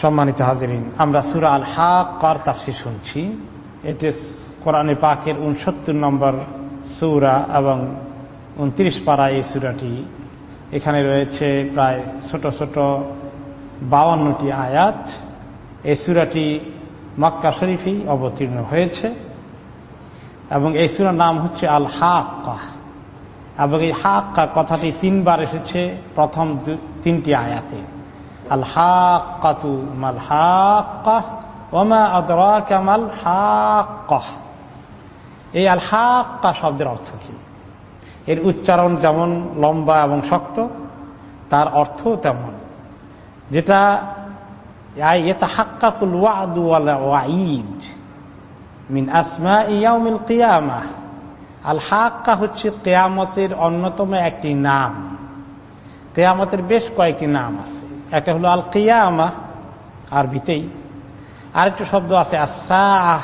সম্মানিত হাজরিন, আমরা সুরা আল হাক কর তাফসি শুনছি এটি কোরআনে পাকের উনসত্তর নম্বর সুরা এবং উনত্রিশ পাড়া এই সুরাটি। এখানে রয়েছে প্রায় ছোট ছোট বাউান্নটি আয়াত। এই সুরাটি মক্কা শরীফেই অবতীর্ণ হয়েছে এবং এই সুরার নাম হচ্ছে আল হাক্কা এবং এই হাক্কা কথাটি তিনবার এসেছে প্রথম তিনটি আয়াতে। মাল এই আল হাক্কা শব্দের অর্থ কি? এর উচ্চারণ যেমন লম্বা এবং শক্ত, তার অর্থ তেমন। যেটা মিন আল হাক্কা হচ্ছে কেয়ামতের অন্যতম একটি নাম। কেয়ামতের বেশ কয়েকটি নাম আছে। একটা হলো আল কিয়ামা আরবিতেই। আরেকটি শব্দ আছে আসাহ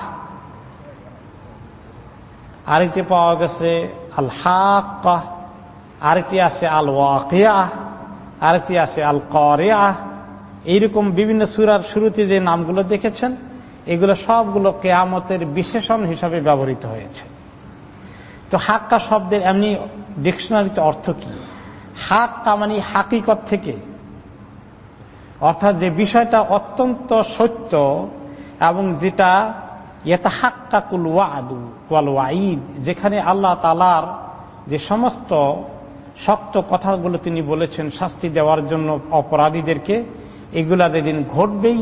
আরেকটি পাওয়া গেছে আল হাক্কা আরেকটি আছে আল ওয়াকিয়া আরেকটি আছে আল করিয়া এইরকম বিভিন্ন সুরার শুরুতে যে নামগুলো দেখেছেন, এগুলো সবগুলো কেয়ামতের বিশেষণ হিসাবে ব্যবহৃত হয়েছে। তো হাক্কা শব্দের এমনি ডিকশনারিতে অর্থ কি? হাক্কা মানে হাকিকত থেকে। অর্থাৎ যে বিষয়টা অত্যন্ত সত্য এবং যেটা যেখানে আল্লাহ তালার যে সমস্ত শক্ত কথাগুলো তিনি বলেছেন শাস্তি দেওয়ার জন্য অপরাধীদেরকে, এগুলা যেদিন ঘটবেই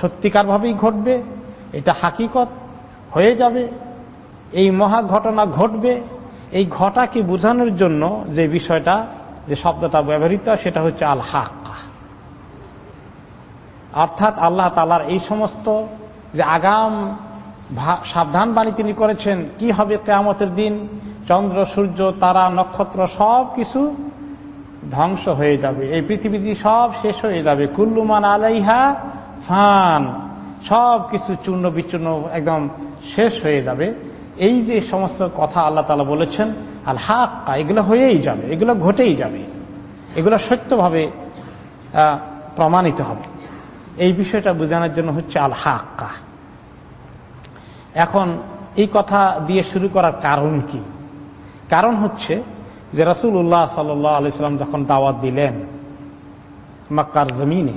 সত্যিকারভাবেই ঘটবে, এটা হাকিকত হয়ে যাবে, এই মহা ঘটনা ঘটবে, এই ঘটাকে বোঝানোর জন্য যে বিষয়টা, যে শব্দটা ব্যবহৃত সেটা হচ্ছে আল হাক অর্থাৎ আল্লাহ তালার এই সমস্ত যে আগাম সাবধান বাণী তিনি করেছেন, কি হবে কেয়ামতের দিন? চন্দ্র, সূর্য, তারা, নক্ষত্র সব কিছু ধ্বংস হয়ে যাবে। এই পৃথিবীটি সব শেষ হয়ে যাবে। কুল্লুমান আলাইহা ফান। সব কিছু চূর্ণ বিচূর্ণ একদম শেষ হয়ে যাবে। এই যে সমস্ত কথা আল্লাহ তালা বলেছেন, আল হাক্কা, এগুলো হয়েই যাবে, এগুলো ঘটেই যাবে। এগুলো সত্যভাবে প্রমাণিত হবে। এই বিষয়টা বোঝানোর জন্য হচ্ছে আল হাক্কা এখন, এই কথা দিয়ে শুরু করার কারণ কি? কারণ হচ্ছে যে রসুল্লাহ সাল্লাম যখন দাওয়াত দিলেন মক্কার জমিনে,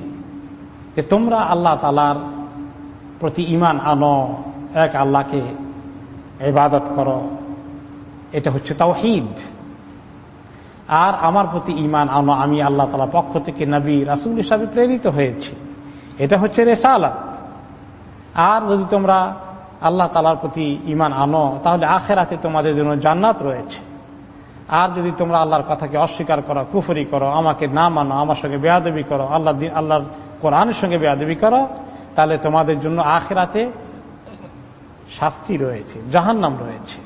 যে তোমরা আল্লাহ তালার প্রতি ইমান আনো, এক আল্লাহকে ইবাদত করো, এটা হচ্ছে তাওহিদ। আর আমার প্রতি ইমান আনো, আমি আল্লাহ তালা পক্ষ থেকে নবী, রাসুল হিসাবে প্রেরিত হয়েছি। এটা হচ্ছে রেসালাত। আর যদি তোমরা আল্লাহ তালার প্রতি ইমান আনো, তাহলে আখেরাতে তোমাদের জন্য জান্নাত রয়েছে। আর যদি তোমরা আল্লাহর কথাকে অস্বীকার করো, কুফরি করো, আমাকে না মানো, আমার সঙ্গে বেয়াদবি করো, আল্লাহ আল্লাহর কোরআনের সঙ্গে বেয়াদবি করো, তাহলে তোমাদের জন্য আখেরাতে শাস্তি রয়েছে, জাহান্নাম রয়েছে।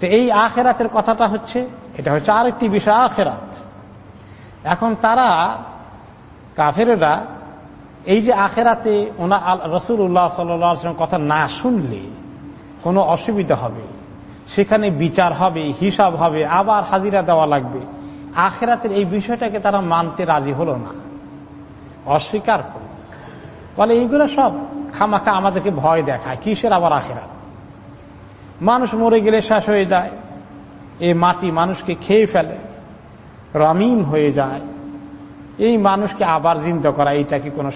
তো এই আখেরাতের কথাটা হচ্ছে, এটা হচ্ছে আরেকটি বিষয়, আখেরাত। এখন তারা কাফেরেরা এই যে আখেরাতে ওনা রসুল্লাহ সাল্লাম কথা না শুনলে কোনো অসুবিধা হবে? সেখানে বিচার হবে, হিসাব হবে, আবার হাজিরা দেওয়া লাগবে। আখেরাতের এই বিষয়টাকে তারা মানতে রাজি হলো না। অস্বীকার করল। বলে, এইগুলো সব খামাখা আমাদেরকে ভয় দেখায়। কিসের আবার আখেরাত? মানুষ মরে গেলে শেষ হয়ে যায়। এই মাটি মানুষকে খেয়ে ফেলে। রমিম হয়ে যায়। এই মানুষকে আবার জিন্দা করা এটা কি কোনো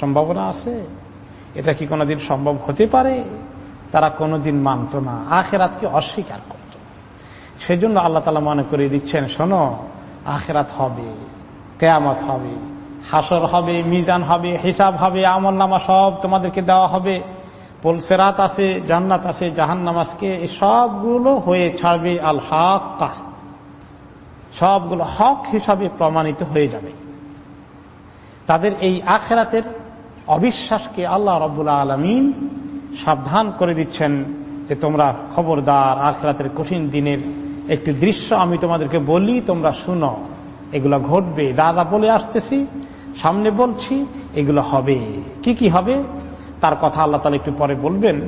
সম্ভাবনা আছে? এটা কি কোনোদিন সম্ভব হতে পারে? তারা কোনোদিন মানত না। আখেরাতকে অস্বীকার করত। সেজন্য আল্লাহ তালা মনে করে দিচ্ছেন, শোনো, আখেরাত হবে, কেয়ামত হবে, হাসর হবে, মিজান হবে, হিসাব হবে, আমল নামা সব তোমাদেরকে দেওয়া হবে। পলসেরাত আছে, জান্নাত আছে জাহান নামাজকে সবগুলো হয়ে ছাড়বে আল হক সবগুলো হক হিসাবে প্রমাণিত হয়ে যাবে। তাদের এই আখেরাতের অবিশ্বাসকে আল্লাহ রবুল্লা আলমিন সাবধান করে দিচ্ছেন যে তোমরা খবরদার আখরাতের কঠিন দিনের একটি দৃশ্য আমি তোমাদেরকে বলি, তোমরা শুনো। এগুলো ঘটবে, যা যা বলে আসতেছি, সামনে বলছি, এগুলো হবে। কি কি হবে? তার কথা আল্লাহ তালা একটু পরে বলবেন।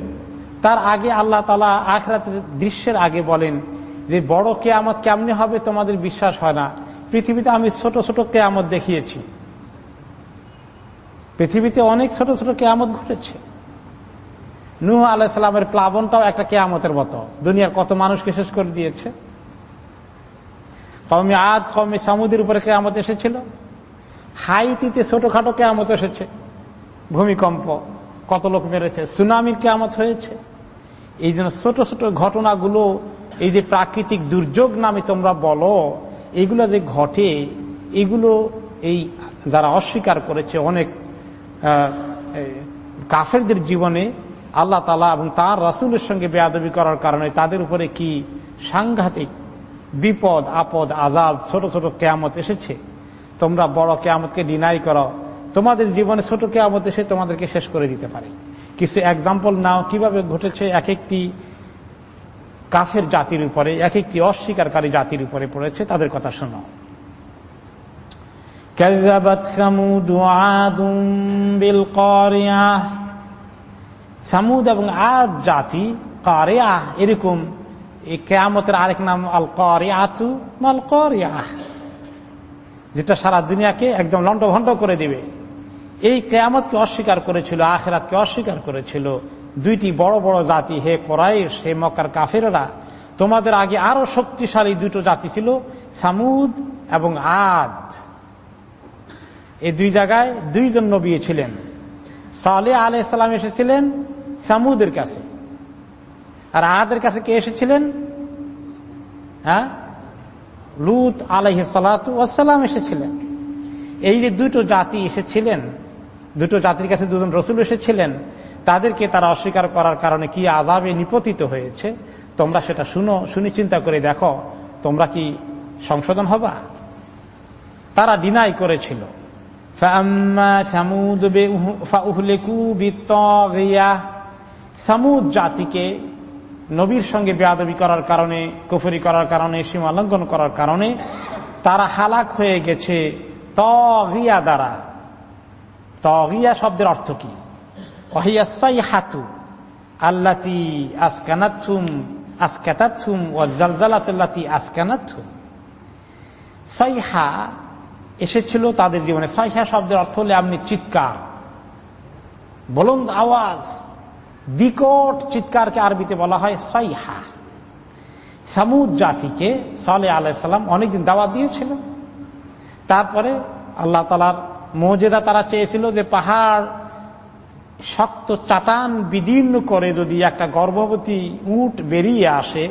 তার আগে আল্লাহ তালা আখরাতের দৃশ্যের আগে বলেন যে বড় কেয়ামত কেমনি হবে তোমাদের বিশ্বাস হয় না। পৃথিবীতে আমি ছোট ছোট কেয়ামত দেখিয়েছি। পৃথিবীতে অনেক ছোট ছোট কেয়ামত ঘটেছে। নুহ আলাইসালামের প্লাবনটাও একটা কেয়ামতের মতো। দুনিয়ার কত মানুষকে শেষ করে দিয়েছে। কমে আদ কমে সামুদের উপরে কেয়ামত এসেছিল। হাইতিতে ছোটখাটো কেয়ামত এসেছে। ভূমিকম্প, কত লোক মেরেছে। সুনামির কেয়ামত হয়েছে। এই জন্য ছোট ছোট ঘটনাগুলো, এই যে প্রাকৃতিক দুর্যোগ নামে তোমরা বলো, এগুলো যে ঘটে, এগুলো এই যারা অস্বীকার করেছে অনেক কাফেরদের জীবনে আল্লাহ তালা এবং তার রাসুলের সঙ্গে বেয়াদবি করার কারণে তাদের উপরে কি সাংঘাতিক বিপদ, আপদ আজাব ছোট ছোট কেয়ামত এসেছে? তোমরা বড় কেয়ামতকে ডিনাই করো। তোমাদের জীবনে ছোট কেয়ামত এসে তোমাদেরকে শেষ করে দিতে পারে। কিছু এক্সাম্পল নাও, কীভাবে ঘটেছে এক একটি কাফের জাতির উপরে এক একটি অস্বীকারী জাতির উপরে পড়েছে, তাদের কথা শোনো। সামুদ এবং আদ জাতি কারিয়াহ এরকম কেয়ামতের আরেক নাম আল কারিয়াতু মাল কারিয়াহ যেটা সারা দুনিয়াকে একদম লন্ডভন্ড করে দিবে। এই কেয়ামতকে অস্বীকার করেছিল, আখেরাতকে অস্বীকার করেছিল। দুইটি বড় বড় জাতি, হে কোরাইশ, হে মক্কার কাফেরা তোমাদের আগে আরও শক্তিশালী দুটো জাতি ছিল, সামুদ এবং আদ। এই দুই জায়গায় দুইজন নবী ছিলেন। সালে আলাইসালাম এসেছিলেন সামুদের কাছে। আর আদের কাছে কে এসেছিলেন? হ্যাঁ? লুত আলাইহ সালাতাম এসেছিলেন। এই যে দুটো জাতি এসেছিলেন দুটো জাতির কাছে দুজন রসুল এসেছিলেন, তাদেরকে তারা অস্বীকার করার কারণে কি আজাবে নিপতিত হয়েছে? তোমরা সেটা শুনো, শুনি চিন্তা করে দেখো, তোমরা কি সংশোধন হবা? তারা ডিনাই করেছিল। সামুদ জাতিকে নবীর সঙ্গে বেয়াদবি করার কারণে, কুফরি করার কারণে সীমা লঙ্ঘন করার কারণে তারা হালাক হয়ে গেছে, তগিয়া দ্বারা। তগিয়া শব্দের অর্থ কি? হাতু আল্লাতি আসকানাথুম আসকাতাথুম ও আসকানাথুম সাইহা এসেছিল তাদের জীবনে। সাইহা শব্দের অর্থ হলে আপনি চিৎকার বলুন আওয়াজ, বিকট চিৎকারকে আরবিতে বলা হয় সাইহা সামুদ জাতিকে সালে আলাইসাল্লাম অনেকদিন দাওয়াত দিয়েছিল তারপরে আল্লাহ তালার মৌজেদা তারা চেয়েছিল যে পাহাড় শক্ত চাটান বিদীর্ণ করে যদি একটা গর্ভবতী উট বেরিয়ে আসে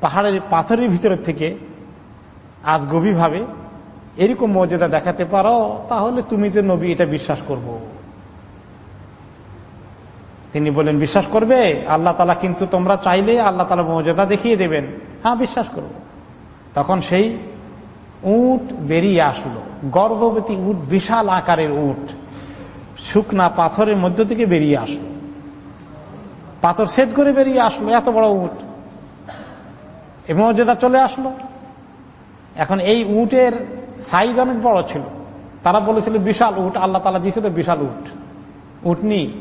পাহাড়ের পাথরের ভিতরে থেকে আজ গভীরভাবে, এরকম মর্যাদা দেখাতে পারো, তাহলে তুমি যে নবী, এটা বিশ্বাস করব। তিনি বলেন, বিশ্বাস করবে? আল্লাহ তালা কিন্তু তোমরা চাইলে আল্লাহ তালা মর্যাদা দেখিয়ে দেবেন। হ্যাঁ বিশ্বাস করব। তখন সেই উট বেরিয়ে আসলো। গর্ভবতী উট বিশাল আকারের উট। শুকনা পাথরের মধ্য থেকে বেরিয়ে আসলো। পাথর সেদ করে বেরিয়ে আসলো, এত বড় উট। এবং যেটা চলে আসলো। এখন এই উটের সাইজ অনেক বড় ছিল। তারা বলেছিল বিশাল উট, আল্লাহ তালা দিয়েছিল বিশাল উট। উটনি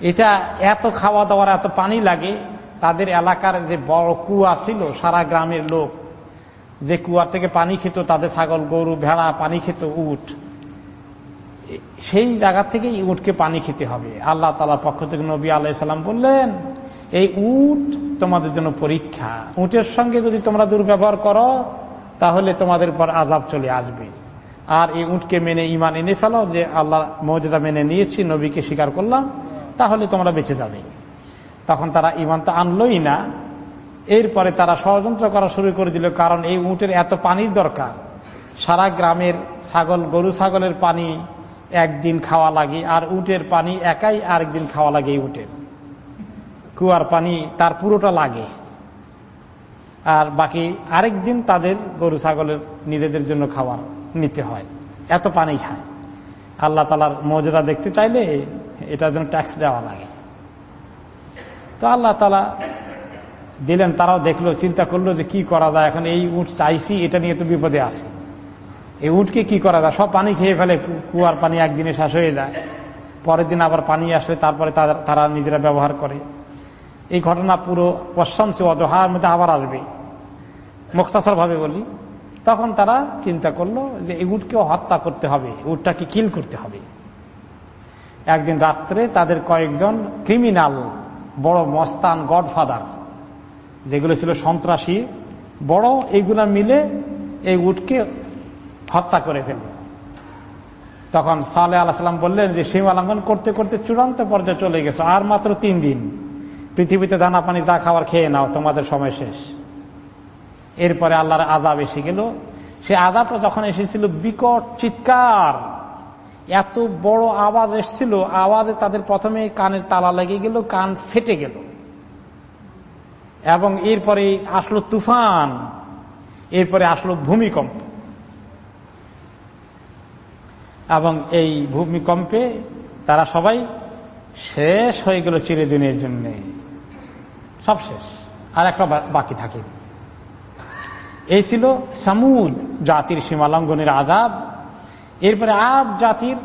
এটা এত খাওয়া দাওয়ার, এত পানি লাগে, তাদের এলাকার যে বড় কুয়া ছিল, সারা গ্রামের লোক যে কুয়ার থেকে পানি খেত তাদের ছাগল, গরু, ভেড়া পানি খেত উঠ সেই জায়গা থেকে উটকে পানি খেতে হবে। আল্লাহ তালার পক্ষ থেকে নবী আলাইসাল্লাম বললেন, এই উট তোমাদের জন্য পরীক্ষা। উটের সঙ্গে যদি তোমরা দুর্ব্যবহার করো, তাহলে তোমাদের পর আজাব চলে আসবে। আর এই উটকে মেনে ইমান এনে ফেলো যে আল্লাহ মৌজা মেনে নিয়েছি, নবীকে স্বীকার করলাম, তাহলে তোমরা বেঁচে যাবে। তখন তারা ইমান তো আনলোই না এরপরে তারা ষড়যন্ত্র করা শুরু করে দিল, কারণ এই উটের এত পানির দরকার। সারা গ্রামের ছাগল, গরু ছাগলের পানি একদিন খাওয়া লাগে, আর উটের পানি একাই আরেকদিন খাওয়া লাগে এই উটের। কুয়ার পানি তার পুরোটা লাগে। আর বাকি আরেক দিন তাদের গরু ছাগলের নিজেদের জন্য খাবার নিতে হয়। এত পানি খায়। আল্লাহ তালার মজুরা দেখতে চাইলে এটার জন্য ট্যাক্স দেওয়া লাগে। তো আল্লাহ তালা দিলেন, তারাও দেখল, চিন্তা করল যে কি করা যায়। এখন এই উঠ চাইছি, এটা নিয়ে তো বিপদে আছে। এই উঠকে কি করা যায়? সব পানি খেয়ে ফেলে কুয়ার পানি একদিনে শেষ হয়ে যায়। পরের দিন আবার পানি আসলে তারপরে তারা নিজেরা ব্যবহার করে। এই ঘটনা পুরো পশ্চিম সে অজহার মধ্যে আবার আসবে। মুক্তাসর ভাবে বলি, তখন তারা চিন্তা করল যে এই উটকেও হত্যা করতে হবে উটটাকে কিল করতে হবে। একদিন রাত্রে তাদের কয়েকজন ক্রিমিনাল, বড় মস্তান গডফাদার যেগুলো ছিল সন্ত্রাসী, বড় এইগুলা মিলে এই উটকে হত্যা করে ফেলল। তখন সালে আলাহাম বললেন যে সীমা লঙ্ঘন করতে করতে চূড়ান্ত পর্যায়ে চলে গেছো, আর মাত্র তিন দিন। পৃথিবীতে দানা পানি, যা খাবার খেয়ে নাও, তোমাদের সময় শেষ। এরপরে আল্লাহর আজাব এসে গেল। সে আজাবটা যখন এসেছিল, বিকট চিৎকার, এত বড় আওয়াজ এসছিল, আওয়াজে তাদের প্রথমে কানের তালা লেগে গেল, কান ফেটে গেল। এবং এরপরে আসলো তুফান, এরপরে আসলো ভূমিকম্প। এবং এই ভূমিকম্পে তারা সবাই শেষ হয়ে গেল চিরদিনের জন্য। সব শেষ। আর একটা বাকি থাকে। এই ছিল সামুদ জাতির সীমালঙ্ঘনের আদাব এরপরে আদ জাতির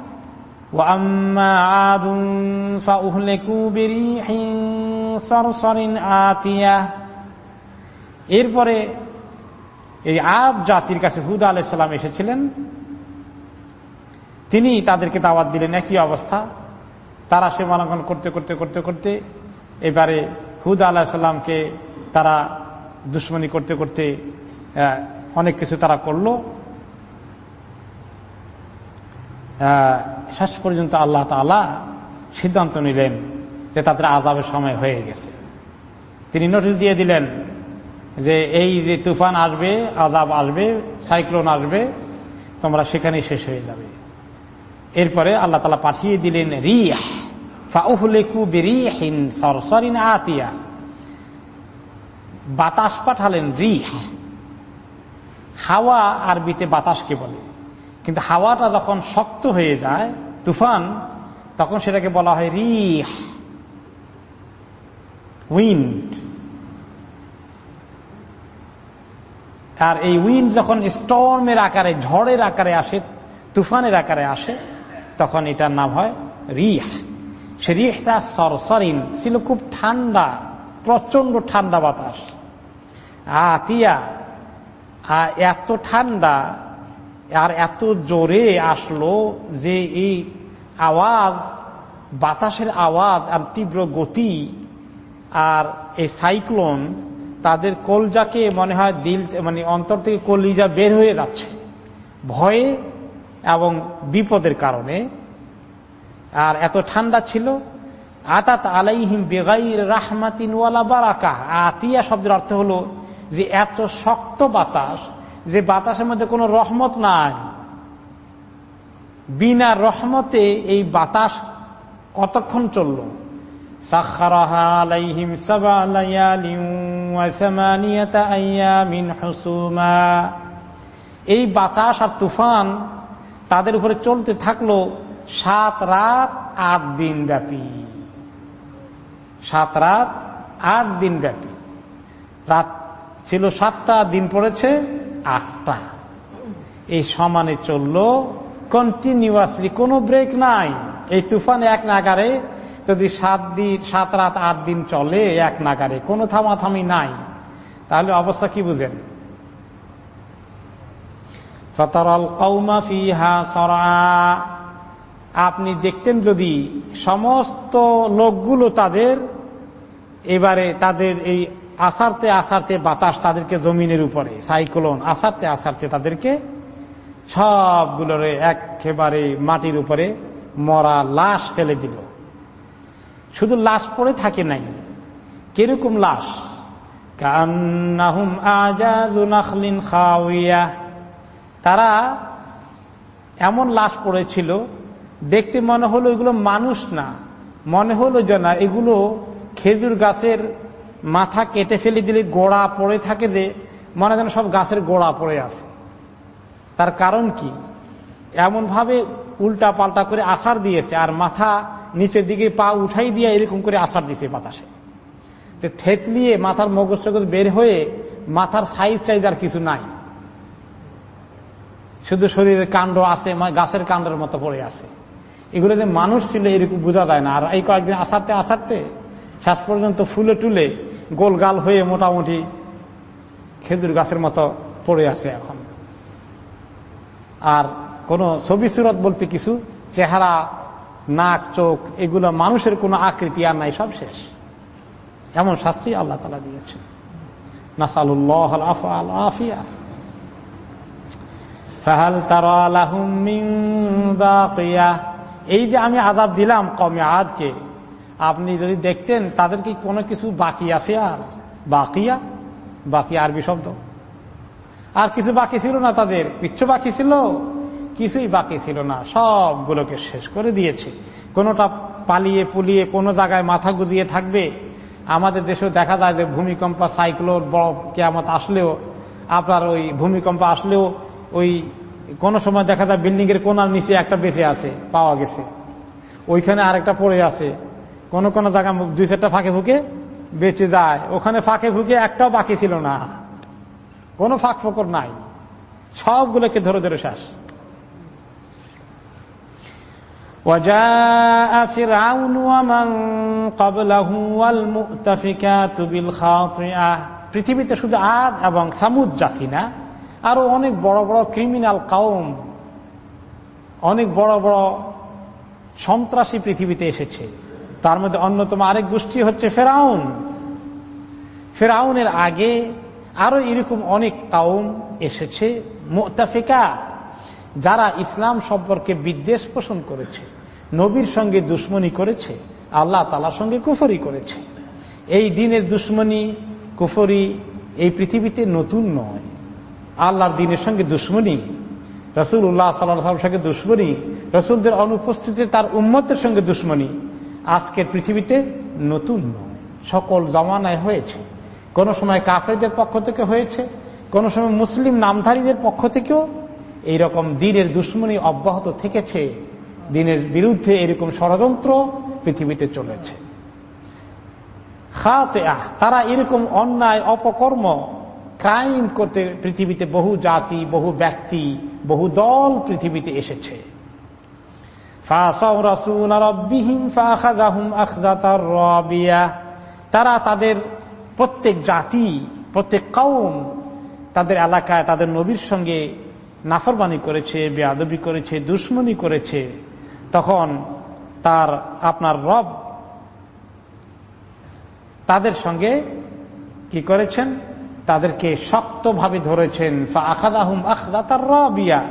এরপরে এই আদ জাতির কাছে হুদা আলাইসাল্লাম এসেছিলেন। তিনি তাদেরকে দাওয়াত দিলেন, একই অবস্থা। তারা সীমালঙ্ঘন করতে করতে করতে করতে এবারে হুদা আলাহিসাল্লামকে তারা দুশ্মনী করতে করতে অনেক কিছু তারা করল। শেষ পর্যন্ত আল্লাহ তালা সিদ্ধান্ত নিলেন যে তাদের আজাবের সময় হয়ে গেছে। তিনি নোটিশ দিয়ে দিলেন যে এই যে তুফান আসবে আজাব আসবে, সাইক্লোন আসবে, তোমরা সেখানেই শেষ হয়ে যাবে। এরপরে আল্লাহ তালা পাঠিয়ে দিলেন রিয়াহ। আতিয়া। বাতাস পাঠালেন রিহ হাওয়া আরবিতে বাতাসকে বলে। কিন্তু হাওয়াটা যখন শক্ত হয়ে যায়, তুফান, তখন সেটাকে বলা হয় রিহ উইন্ড আর এই উইন্ড যখন স্টর্মের আকারে, ঝড়ের আকারে আসে, তুফানের আকারে আসে, তখন এটার নাম হয় রিহ। সে রিহটা সরসরিন, ছিল খুব ঠান্ডা প্রচণ্ড ঠান্ডা বাতাস। আতিয়া এত ঠান্ডা আর এত জোরে আসলো যে এই আওয়াজ, বাতাসের আওয়াজ আর তীব্র গতি আর এই সাইক্লোন তাদের কলজাকে মনে হয় দিল মানে অন্তর থেকে কলিজা বের হয়ে যাচ্ছে। ভয়ে এবং বিপদের কারণে। আর এত ঠান্ডা ছিল। আতাত আলাইহিম বেগাইর রাহমাতিন ওয়ালা বারাকা। আতিয়া শব্দের অর্থ হলো যে এত শক্ত বাতাস যে বাতাসের মধ্যে কোনো রহমত নাই। বিনা রহমতে এই বাতাস কতক্ষণ চলল? এই বাতাস আর তুফান তাদের উপরে চলতে থাকল সাত রাত, আট দিন ব্যাপী। সাত রাত, আট দিন ব্যাপী। রাত ছিল সাতটা, দিন পড়েছে আটটা। এই সমানে চলল কন্টিনিউয়াসলি কোনো ব্রেক নাই। এই তুফান এক নাগারে যদি সাত দিন, সাত রাত, আট দিন চলে এক নাগারে, কোনো থামাথামি নাই, তাহলে অবস্থা কি বুঝেন? আপনি দেখতেন যদি সমস্ত লোকগুলো তাদের, এবারে তাদের এই আসারতে আসারতে বাতাস তাদেরকে জমিনের উপরে, সাইক্লোন, আসারতে আসারতে তাদেরকে সবগুলোর একেবারে মাটির উপরে মরা লাশ ফেলে দিল। শুধু লাশ পড়ে থাকে নাই। কীরকম লাশ? তারা এমন লাশ পড়েছিল, দেখতে মনে হলো এগুলো মানুষ না। মনে হলো যে না, এগুলো খেজুর গাছের মাথা কেটে ফেলে দিলে গোড়া পড়ে থাকে যে, মনে যেন সব গাছের গোড়া পড়ে আছে। তার কারণ কি? এমন ভাবে উল্টা পাল্টা করে আসার দিয়েছে, আর মাথা নিচের দিকে পা উঠাই দিয়ে এরকম করে আসার দিয়েছে বাতাসে। থেতলিয়ে মাথার মগজ চগজ বের হয়ে মাথার সাইজ চাইজ আর কিছু নাই। শুধু শরীরের কাণ্ড আছে গাছের কাণ্ডের মতো পড়ে আছে। এগুলো যে মানুষ ছিল এরকম বোঝা যায় না। আর এই কয়েকদিন আসারতে আসারতে শেষ পর্যন্ত ফুলে টুলে গোলগাল হয়ে মোটামুটি খেজুর গাছের মতো পড়ে আছে এখন। আর কোন ছবি সুরত বলতে কিছু, চেহারা নাক, চোখ, এগুলো মানুষের কোনো আকৃতি আর নাই, সব শেষ। এমন শাস্তি আল্লাহ তালা দিয়েছে এই যে আমি আজাব দিলাম কমে আদকে, আপনি যদি দেখতেন তাদের কি কোনো কিছু বাকি আছে আর? বাকিয়া? বাকি আরবি শব্দ। আর কিছু বাকি ছিল না তাদের, কিচ্ছু বাকি ছিল? কিছুই বাকি ছিল না, সবগুলোকে শেষ করে দিয়েছে। কোনোটা পালিয়ে পুলিয়ে কোনো জায়গায় মাথা গুজিয়ে থাকবে? আমাদের দেশেও দেখা যায় যে ভূমিকম্প, সাইক্লোন, বড় কেয়ামত আসলেও, আপনার ওই ভূমিকম্প আসলেও ওই কোন সময় দেখা যায় বিল্ডিং এর কোনার নিচে একটা বেঁচে আছে, পাওয়া গেছে। ওইখানে আরেকটা পড়ে আছে। কোন কোন জায়গা দুই চারটা ফাঁকে ফুকে বেঁচে যায়। ওখানে ফাঁকে ফুকে একটাও বাকি ছিল না। কোনো ফাঁক ফকর নাই। সবগুলোকে ধরে ধরে শেষ। وجاء فرعون ومن قبله والمؤتفكات بالخاطئة পৃথিবীতে শুধু আদ এবং সামুদ জাতি না আরো অনেক বড় বড় ক্রিমিনাল কাউম অনেক বড় বড় সন্ত্রাসী পৃথিবীতে এসেছে তার মধ্যে অন্যতম আরেক গোষ্ঠী হচ্ছে ফেরাউন ফেরাউনের আগে আরো এরকম অনেক কাউম এসেছে মোতাফিকা যারা ইসলাম সম্পর্কে বিদ্বেষ পোষণ করেছে নবীর সঙ্গে দুশ্মনী করেছে, আল্লাহ তালার সঙ্গে কুফরি করেছে। এই দিনের দুশ্মনী, কুফরি এই পৃথিবীতে নতুন নয়। আল্লাহর দিনের সঙ্গে দুশ্মনী রসুল উল্লাহ সাল্লাহ সঙ্গে দুশ্মনী, রসুলদের অনুপস্থিতিতে তার উম্মতের সঙ্গে দুশ্মনী, আজকের পৃথিবীতে নতুন নয়। সকল জমানায় হয়েছে। কোন সময় কাফেরদের পক্ষ থেকে হয়েছে, কোন সময় মুসলিম নামধারীদের পক্ষ থেকেও এইরকম দিনের দুশ্মনী অব্যাহত থেকেছে। দিনের বিরুদ্ধে এরকম ষড়যন্ত্র পৃথিবীতে চলেছে। তারা এরকম অন্যায়, অপকর্ম, ক্রাইম করতে পৃথিবীতে বহু জাতি, বহু ব্যক্তি, বহু দল পৃথিবীতে এসেছে। তারা তাদের প্রত্যেক জাতি, প্রত্যেক কৌম তাদের এলাকায় তাদের নবীর সঙ্গে নাফরবানি করেছে বেআবি করেছে, দুশ্মনী করেছে। তখন তার, আপনার রব তাদের সঙ্গে কি করেছেন? তাদেরকে শক্তভাবে ধরেছেন। আখাদাহুম আখদা তার রবিয়া।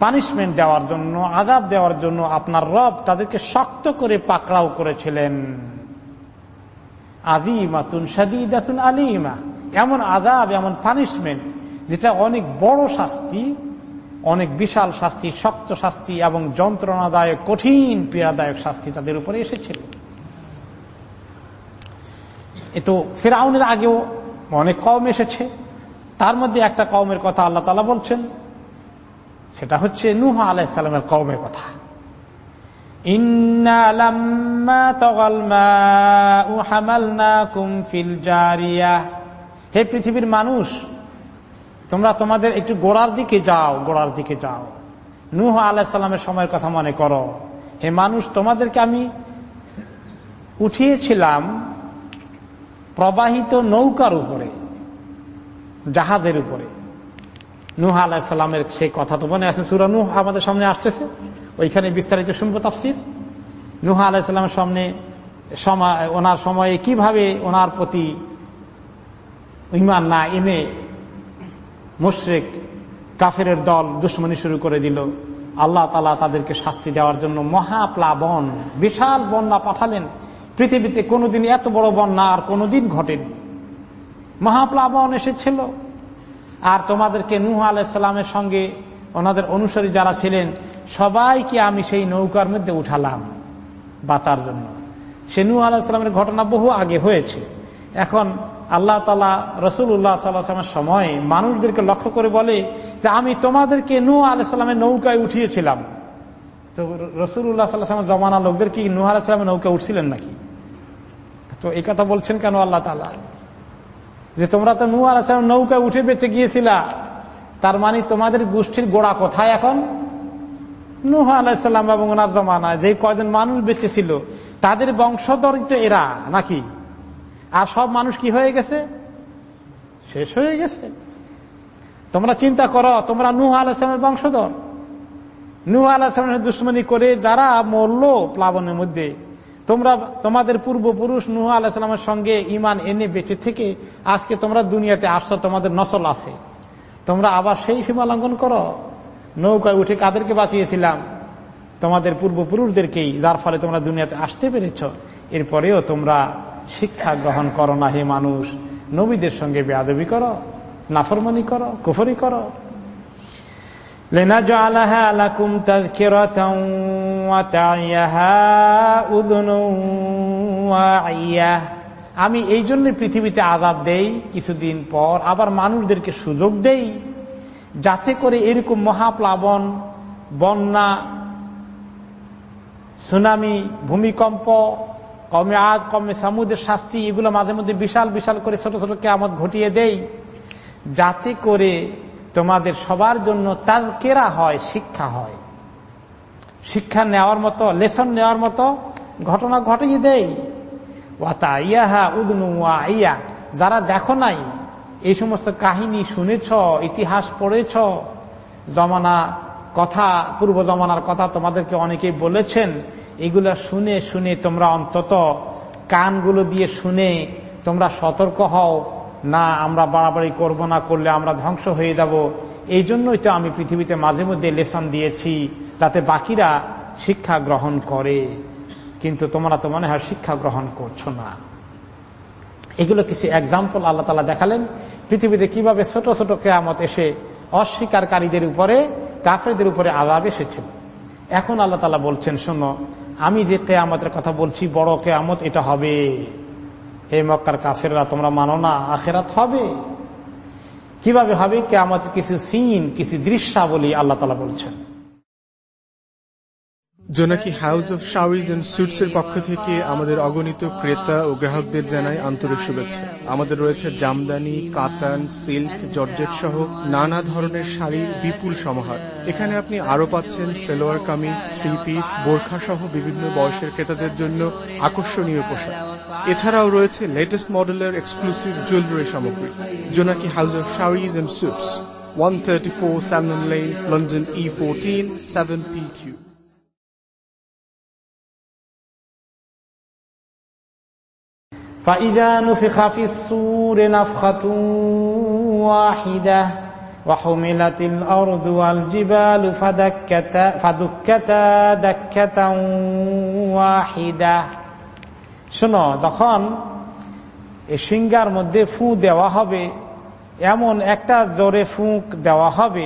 পানিশমেন্ট দেওয়ার জন্য আজাব দেওয়ার জন্য আপনার রব তাদেরকে শক্ত করে পাকড়াও করেছিলেন। আদিমাতুন সাদিদাতুন আলিমা। এমন আদাব এমন পানিশমেন্ট, যেটা অনেক বড় শাস্তি অনেক বিশাল শাস্তি, শক্ত শাস্তি এবং যন্ত্রণাদায়ক, কঠিন, পীড়াদায়ক শাস্তি তাদের উপরে এসেছিল। তো ফেরাউনের আগেও অনেক কম এসেছে। তার মধ্যে একটা কমের কথা আল্লাহ তালা বলছেন, সেটা হচ্ছে নুহ আলাইসালামের কমের কথা। হে পৃথিবীর মানুষ তোমরা তোমাদের একটু গোড়ার দিকে যাও, গোড়ার দিকে যাও। নুহ আলাহিসাল্লামের সময়ের কথা মনে করো। হে মানুষ, তোমাদেরকে আমি উঠিয়েছিলাম প্রবাহিত নৌকার উপরে, জাহাজের উপরে। নুহ আলাহিসাল্লামের সেই কথা তো মনে আছে। সুরা নুহ আমাদের সামনে আসতেছে। ওইখানে বিস্তারিত শুনব তাফসির। নুহ আলাহিসাল্লামের সামনে ওনার সময়ে কীভাবে ওনার প্রতি ইমান না এনে মুশ্রেক কাফের দল দুশ্মনী শুরু করে দিল। আল্লাহ তালা তাদেরকে শাস্তি দেওয়ার জন্য মহাপ্লাবন, বিশাল বন্যা পাঠালেন। পৃথিবীতে কোনোদিন এত বড় বন্যা আর কোনোদিন ঘটেনি। মহাপ্লাবন এসেছিল। আর তোমাদেরকে নুহ আলাইসাল্লামের সঙ্গে ওনাদের অনুসারী যারা ছিলেন, সবাইকে আমি সেই নৌকার মধ্যে উঠালাম বাঁচার জন্য। সে নুহ আলাহিসাল্লামের ঘটনা বহু আগে হয়েছে। এখন আল্লাহ তালা রসুল্লাহ সাল্লামের সময় মানুষদেরকে লক্ষ্য করে বলে যে আমি তোমাদেরকে নু আলাইসাল্লামের নৌকায় উঠিয়েছিলাম। তো রসুল্লাহ সাল্লাহামের জমানা লোকদের কি নু আলাইসালামের নৌকা উঠছিলেন নাকি? তো এই কথা বলছেন কেন আল্লাহ তালা যে তোমরা তো নু আলাইসালাম নৌকায় উঠে বেঁচে গিয়েছিলা। তার মানে তোমাদের গোষ্ঠীর গোড়া কোথায় এখন? নুহ আলাইসাল্লাম এবং ওনার জমানায়। যে কয়জন মানুষ বেঁচে ছিল, তাদের বংশধরিত এরা, নাকি? আর সব মানুষ কি হয়ে গেছে? শেষ হয়ে গেছে। তোমরা চিন্তা করো, তোমরা নুহ আলামের বংশধর। নুহ আলাহামের দুশ্মনী করে যারা মরল প্লাবনের মধ্যে, তোমরা, তোমাদের পূর্বপুরুষ নুহ আলাহিসামের সঙ্গে ইমান এনে বেঁচে থেকে আজকে তোমরা দুনিয়াতে আসছো, তোমাদের নসল আছে। তোমরা আবার সেই সীমা লঙ্ঘন করো। নৌকায় উঠে কাদেরকে বাঁচিয়েছিলাম? তোমাদের পূর্বপুরুষদেরকেই, যার ফলে তোমরা দুনিয়াতে আসতে পেরেছ। এরপরেও তোমরা শিক্ষা গ্রহণ করো না, হে মানুষ। নবীদের সঙ্গে বেয়াদবি করো, নাফরমানি করো, কুফরি করো। আমি এই জন্য পৃথিবীতে আজাব দেই, কিছুদিন পর আবার মানুষদেরকে সুযোগ দেই, যাতে করে এরকম মহাপ্লাবন, বন্যা, সুনামি, ভূমিকম্প কমে আজ কমে সামুদের শাস্তি, এগুলো মাঝে মধ্যে বিশাল বিশাল করে ছোট ছোট কেয়ামত ঘটিয়ে দেই। যাতে করে তোমাদের সবার জন্য কেরা হয়, শিক্ষা হয়। শিক্ষা নেওয়ার মতো, লেসন নেওয়ার মতো ঘটনা ঘটিয়ে দেই। ওয়াতা ইয়াহা উদনু ইয়া যারা দেখো নাই, এই সমস্ত কাহিনী শুনেছ, ইতিহাস পড়েছ, জমানা কথা, পূর্ব জমানার কথা তোমাদেরকে অনেকেই বলেছেন এগুলা শুনে শুনে তোমরা অন্তত কানগুলো দিয়ে শুনে তোমরা সতর্ক হও। না, আমরা বাড়াবাড়ি করব না, করলে আমরা ধ্বংস হয়ে যাব। এই জন্যই তো আমি পৃথিবীতে মাঝে মধ্যে লেসন দিয়েছি, তাতে বাকিরা শিক্ষা গ্রহণ করে। কিন্তু তোমরা তো মনে হয় শিক্ষা গ্রহণ করছ না। এগুলো কিছু এক্সাম্পল আল্লাহ তালা দেখালেন। পৃথিবীতে কীভাবে ছোট ছোট কেয়ামত এসে অস্বীকারীদের উপরে, কাফেরদের উপরে আলাপ এসেছিল। এখন আল্লাহ তালা বলছেন, শোনো আমি যে কেয়ামতের কথা বলছি, বড় কেয়ামত এটা হবে। হে মক্কার কাফেররা, তোমরা মানো না, আখেরাত হবে। কীভাবে হবে? কেয়ামতের কিছু সিন, কিছু দৃশ্যাবলী আল্লাহ তালা বলছেন। Jonaki house of sarees and suits এর পক্ষ থেকে আমাদের অগণিত ক্রেতা ও গ্রাহকদের জানাই আন্তরিক শুভেচ্ছা। আমাদের রয়েছে জামদানি কাতান সিল্ক জর্জেট সহ নানা ধরনের শাড়ির বিপুল সমাহার। এখানে আপনি আরও পাচ্ছেন সেলোয়ার কামিজ থ্রি পিস বোরখা সহ বিভিন্ন বয়সের ক্রেতাদের জন্য আকর্ষণীয় পোশাক। এছাড়াও রয়েছে লেটেস্ট মডেলের এক্সক্লুসিভ জুয়েলারি সামগ্রী Jonaki house of sarees and suits 134 Salmon Lane, London E14, 7PQ. فإذا نفخ في الصور نفخة واحدة وحملت الأرض والجبال فدكتا, فدكتا دكة واحدة শোনো যখন এই সিঙ্গার মধ্যে ফু দেওয়া হবে এমন একটা জোরে ফুঁক দেওয়া হবে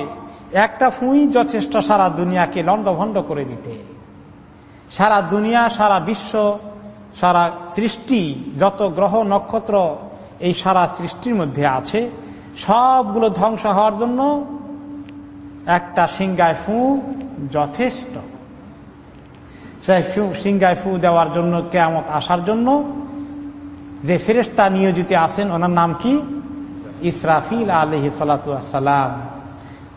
একটা ফুঁই যথেষ্ট সারা দুনিয়াকে লণ্ডভণ্ড করে দিতে সারা দুনিয়া সারা বিশ্ব সারা সৃষ্টি, যত গ্রহ, নক্ষত্র এই সারা সৃষ্টির মধ্যে আছে, সবগুলো ধ্বংস হওয়ার জন্য একটা সিংগায় ফু যথেষ্ট। সিংগায় ফু দেওয়ার জন্য কেমত আসার জন্য যে ফেরেস্তা নিয়োজিত আছেন, ওনার নাম কি? ইসরাফিল আলহি সালাম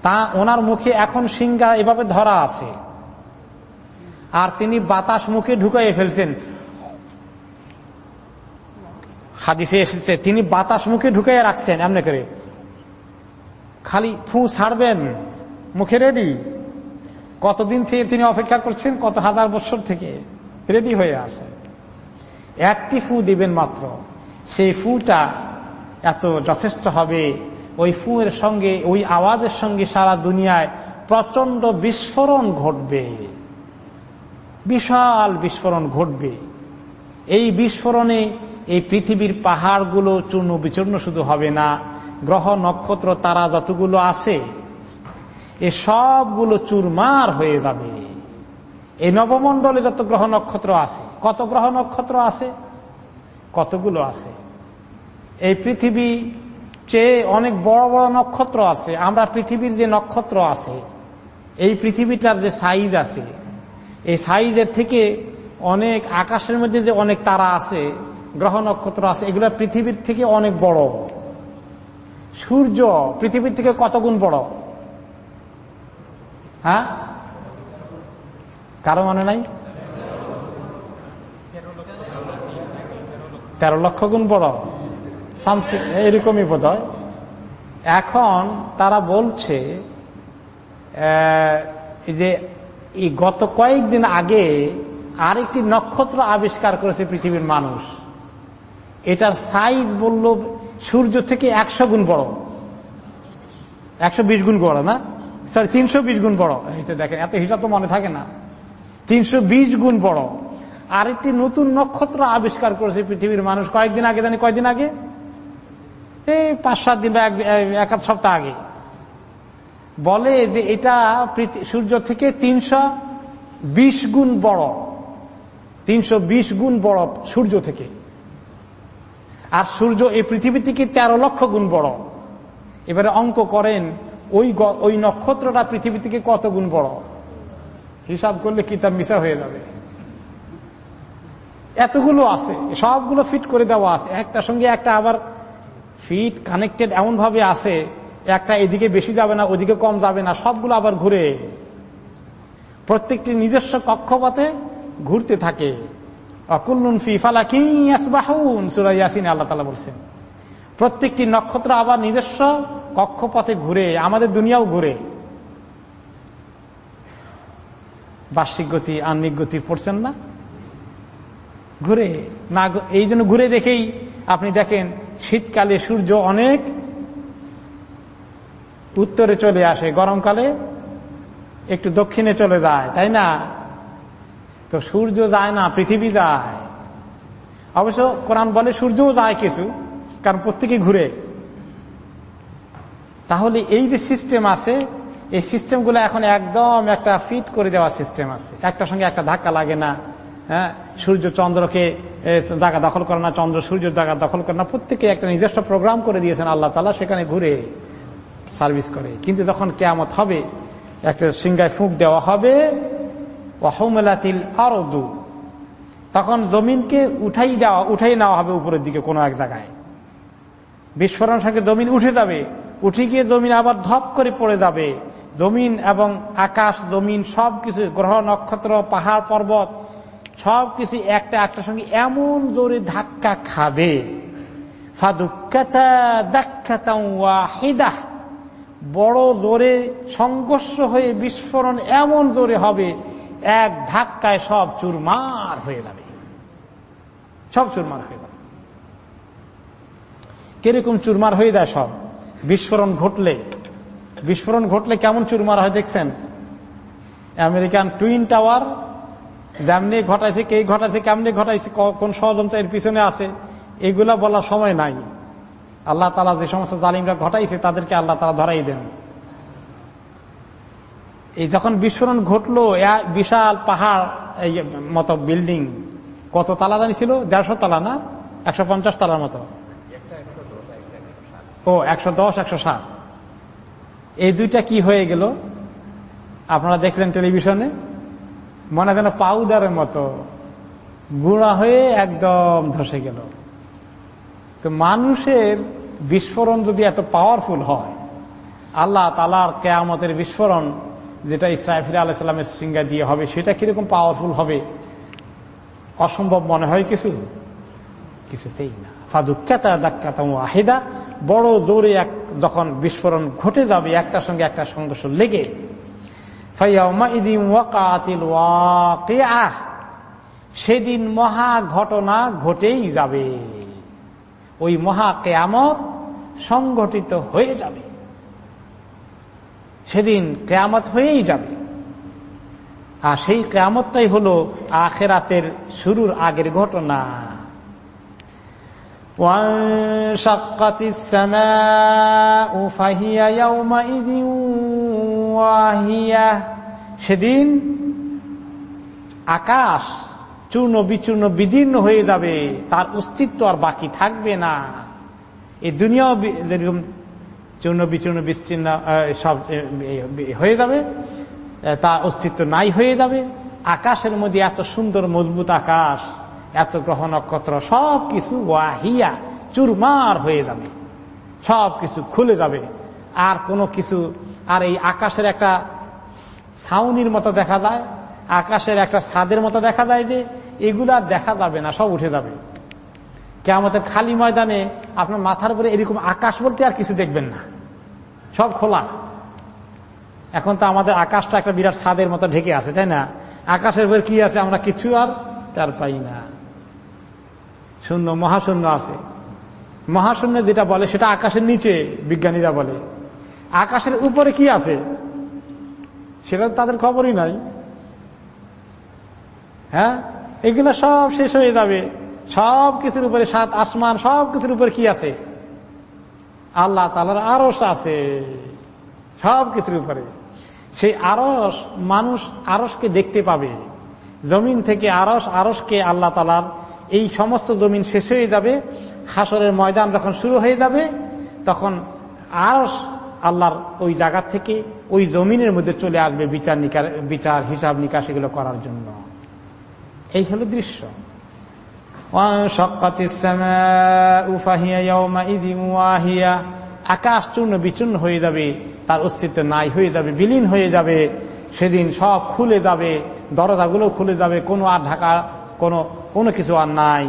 তা ওনার মুখে এখন সিংহা এভাবে ধরা আছে। আর তিনি বাতাস মুখে ঢুকাইয়ে ফেলছেন। হাদিসে এসেছে, তিনি বাতাস মুখে ঢুকাইয়া রাখছেন, এমনি করে। খালি ফু ছাড়বেন, মুখে রেডি কতদিন থেকে তিনি অপেক্ষা করছেন, কত হাজার বছর থেকে রেডি হয়ে আছে। একটি ফু দিবেন মাত্র, সেই ফুটা এত যথেষ্ট হবে। ওই ফুয়ের সঙ্গে, ওই আওয়াজের সঙ্গে সারা দুনিয়ায় প্রচণ্ড বিস্ফোরণ ঘটবে। বিশাল বিস্ফোরণ ঘটবে। এই বিস্ফোরণে এই পৃথিবীর পাহাড়গুলো চূর্ণ বিচূর্ণ শুধু হবে না, গ্রহ, নক্ষত্র, তারা যতগুলো আছে, এ সবগুলো চুরমার হয়ে যাবে। এই নবমণ্ডলে যত গ্রহ নক্ষত্র আছে, কত গ্রহ নক্ষত্র আছে? কতগুলো আছে? এই পৃথিবী চেয়ে অনেক বড় বড় নক্ষত্র আছে। আমরা পৃথিবীর যে নক্ষত্র আছে, এই পৃথিবীটার যে সাইজ আছে, এই সাইজের থেকে অনেক আকাশের মধ্যে যে অনেক তারা আছে গ্রহ নক্ষত্র আছে, এগুলো পৃথিবীর থেকে অনেক বড়। সূর্য পৃথিবীর থেকে কত গুণ বড়? হ্যাঁ? কারও মনে নাই? তেরো লক্ষ গুণ বড়। সামথিং, এরকমই বোধ এখন তারা বলছে যে গত কয়েকদিন আগে আরেকটি নক্ষত্র আবিষ্কার করেছে পৃথিবীর মানুষ। এটার সাইজ বলল সূর্য থেকে একশো গুণ বড়। একশো বিশ গুণ বড় না? সরি তিনশো বিশ গুণ বড়। এটা দেখেন, এত হিসাব তো মনে থাকে না। তিনশো বিশ গুণ বড়। আর একটি নতুন নক্ষত্র আবিষ্কার করেছে পৃথিবীর মানুষ। কয়েকদিন আগে, জানি কয়েকদিন আগে? এই পাঁচ সাত দিন বা এক আধ সপ্তাহ আগে। বলে যে এটা সূর্য থেকে তিনশো বিশ গুণ বড়। তিনশো বিশ গুণ বড় সূর্য থেকে। আর সূর্য এই পৃথিবী থেকে তেরো লক্ষ গুণ বড়। এবারে অঙ্ক করেন, ওই ওই নক্ষত্রটা পৃথিবী থেকে কত গুণ বড়? হিসাব করলে কিতাব মিশা হয়ে যাবে। এতগুলো আছে, সবগুলো ফিট করে দেওয়া আছে। একটা সঙ্গে একটা আবার ফিট কানেক্টেড এমন ভাবে আছে, একটা এদিকে বেশি যাবে না, ওদিকে কম যাবে না, সবগুলো আবার ঘুরে। প্রত্যেকটি নিজস্ব কক্ষপথে ঘুরতে থাকে। আল্লাহ বলছেন। প্রত্যেকটি নক্ষত্র আবার নিজস্ব কক্ষপথে ঘুরে, আমাদের দুনিয়াও ঘুরে। বার্ষিক গতি আন্নিক গতি পড়ছেন না? ঘুরে। না, এই জন্য ঘুরে দেখেই আপনি দেখেন, শীতকালে সূর্য অনেক উত্তরে চলে আসে, গরমকালে একটু দক্ষিণে চলে যায়, তাই না? তো সূর্য যায় না, পৃথিবী যায়। অবশ্য কোরআন বলে সূর্যও যায় কিছু, কারণ প্রত্যেকে ঘুরে। তাহলে এই যে সিস্টেম আছে, এই সিস্টেমগুলো এখন একদম একটা ফিট করে দেওয়া সিস্টেম আছে। একটার সঙ্গে একটা ধাক্কা লাগে না। হ্যাঁ সূর্য চন্দ্রকে জায়গা দখল করে না, চন্দ্র সূর্যের জায়গা দখল করে না। প্রত্যেকে একটা নিজস্ব প্রোগ্রাম করে দিয়েছেন আল্লাহ তালা সেখানে ঘুরে সার্ভিস করে। কিন্তু যখন কেয়ামত হবে, একটা সিংগায় ফুঁক দেওয়া হবে অহমেলাতিল আরদু। তখন জমিনকে উঠাই দেওয়া উঠাই নেওয়া হবে উপরের দিকে কোনো এক জায়গায়। বিস্ফোরণ সঙ্গে জমিন উঠে যাবে। উঠে গিয়ে জমিন আবার ধপ করে পড়ে যাবে। জমিন এবং আকাশ, জমিন সব কিছু গ্রহ, নক্ষত্র, পাহাড়, পর্বত সব কিছু একটা একটার সঙ্গে এমন জোরে ধাক্কা খাবে। বড় জোরে সংঘর্ষ হয়ে বিস্ফোরণ এমন জোরে হবে এক ধাক্কায় সব চুরমার হয়ে যাবে। সব চুরমার হয়ে যাবে। কীরকম চুরমার হয়ে যায় সব? বিস্ফোরণ ঘটলে। বিস্ফোরণ ঘটলে কেমন চুরমার হয় দেখছেন? আমেরিকান টুইন টাওয়ার যেমনি ঘটাইছে, কে ঘটাইছে, কেমনি ঘটাইছে কোন ষড়যন্ত্র এর পিছনে আছে, এগুলা বলার সময় নাই। আল্লাহ তালা যে সমস্ত জালিমরা ঘটাইছে, তাদেরকে আল্লাহ তালা ধরাই দেন। এই যখন বিস্ফোরণ ঘটলো বিশাল পাহাড়, এই মতো বিল্ডিং, কত তালা জানি ছিল? দেড়শো তালা না? একশো পঞ্চাশ তালার মতো। ও, একশো দশ, একশো সাত। এই দুইটা কি হয়ে গেল? আপনারা দেখলেন টেলিভিশনে? মনে যেন পাউডারের মতো। গুঁড়া হয়ে একদম ধসে গেল। তো মানুষের বিস্ফোরণ যদি এত পাওয়ারফুল হয়, আল্লাহ তালার কেয়ামতের বিস্ফোরণ যেটা ইসরাফিল আলাইসাল্লামের শৃঙ্গা দিয়ে হবে, সেটা কীরকম পাওয়ারফুল হবে? অসম্ভব মনে হয় কিছু? কিছুতেই না। ফাদুক্কাতা দাক্কাতা আহিদা বড় জোরে এক যখন বিস্ফোরণ ঘটে যাবে, একটার সঙ্গে একটা সংঘর্ষ লেগে সেদিন মহা ঘটনা ঘটেই যাবে। ওই মহা কেয়ামত সংঘটিত হয়ে যাবে। সেদিন কেয়ামত হয়েই যাবে। আর সেই কেয়ামতটাই হলো আখেরাতের শুরুর আগের ঘটনা। সেদিন আকাশ চূর্ণ বিচূর্ণ বিদীর্ণ হয়ে যাবে, তার অস্তিত্ব আর বাকি থাকবে না। এই দুনিয়াও যেরকম চূর্ণ বিচূর্ণ বিচ্ছিন্ন সব হয়ে যাবে। তার অস্তিত্ব নাই হয়ে যাবে। আকাশের মধ্যে এত সুন্দর, মজবুত আকাশ, এত গ্রহ নক্ষত্র সব কিছু ওয়াহিয়া, চুরমার হয়ে যাবে। সব কিছু খুলে যাবে। আর কোনো কিছু, আর এই আকাশের একটা ছাউনির মতো দেখা যায়, আকাশের একটা ছাদের মতো দেখা যায় যে, এগুলা দেখা যাবে না, সব উঠে যাবে। কে আমাদের খালি ময়দানে আপনার মাথার উপরে এরকম আকাশ বলতে আর কিছু দেখবেন না। সব খোলা। এখন তো আমাদের আকাশটা একটা বিরাট ছাদের মতো ঢেকে আছে, তাই না? আকাশের উপর কি আছে আমরা কিছু আর তার পাই না। শূন্য, মহাশূন্য আছে। মহাশূন্য যেটা বলে সেটা আকাশের নিচে, বিজ্ঞানীরা বলে। আকাশের উপরে কি আছে? সেটা তাদের খবরই নাই। হ্যাঁ? এগুলো সব শেষ হয়ে যাবে। সব কিছুর উপরে সাত আসমান সব কিছুর উপরে কি আছে? আল্লাহ তালার আরস আছে সব কিছুর উপরে। সেই আরস মানুষ আরসকে দেখতে পাবে। জমিন থেকে আরস আরসকে আল্লাহ তালার এই সমস্ত জমিন শেষ হয়ে যাবে। হাসরের ময়দান যখন শুরু হয়ে যাবে, তখন আরস আল্লাহর ওই জায়গা থেকে ওই জমিনের মধ্যে চলে আসবে বিচার নিকার বিচার হিসাব নিকাশ এগুলো করার জন্য। এই হলো দৃশ্য। আকাশ চূর্ণ বিচূর্ণ হয়ে যাবে, তার অস্তিত্ব নাই, হয়ে যাবে, বিলীন হয়ে যাবে। সেদিন সব খুলে যাবে, দরজাগুলো খুলে যাবে, কোনো আর ঢাকা, কোনো কোনো কিছু আর নাই।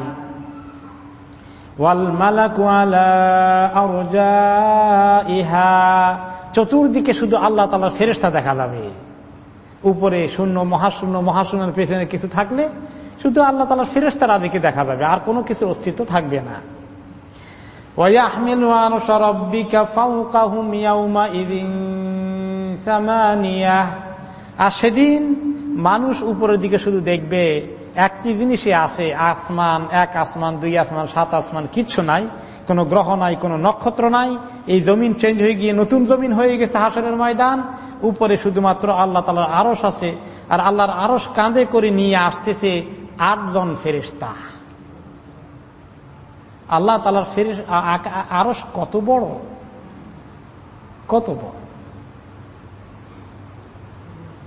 ইহা চতুর্দিকে শুধু আল্লাহ তালার ফেরেস্তা দেখা যাবে। উপরে শূন্য, মহাশূন্য, মহাশূন্যের পেছনে কিছু থাকলে শুধু আল্লাহ তালার ফেরেস্তা রাজিকে দেখা যাবে, আর কোনো কিছু অস্তিত্ব থাকবে না। আর সেদিন মানুষ উপরের দিকে শুধু দেখবে, একটি জিনিসই আছে, আসমান, এক আসমান, দুই আসমান, সাত আসমান, কিচ্ছু নাই, কোনো গ্রহ নাই, কোনো নক্ষত্র নাই। এই জমিন চেঞ্জ হয়ে গিয়ে নতুন জমিন হয়ে গেছে হাসনের ময়দান। উপরে শুধুমাত্র আল্লাহ তালার আরস আছে, আর আল্লাহর আরস কাঁধে করে নিয়ে আসতেছে আটজন ফেরিস্তা আল্লাহ তালার ফেরিস আরস কত বড়? কত বড়?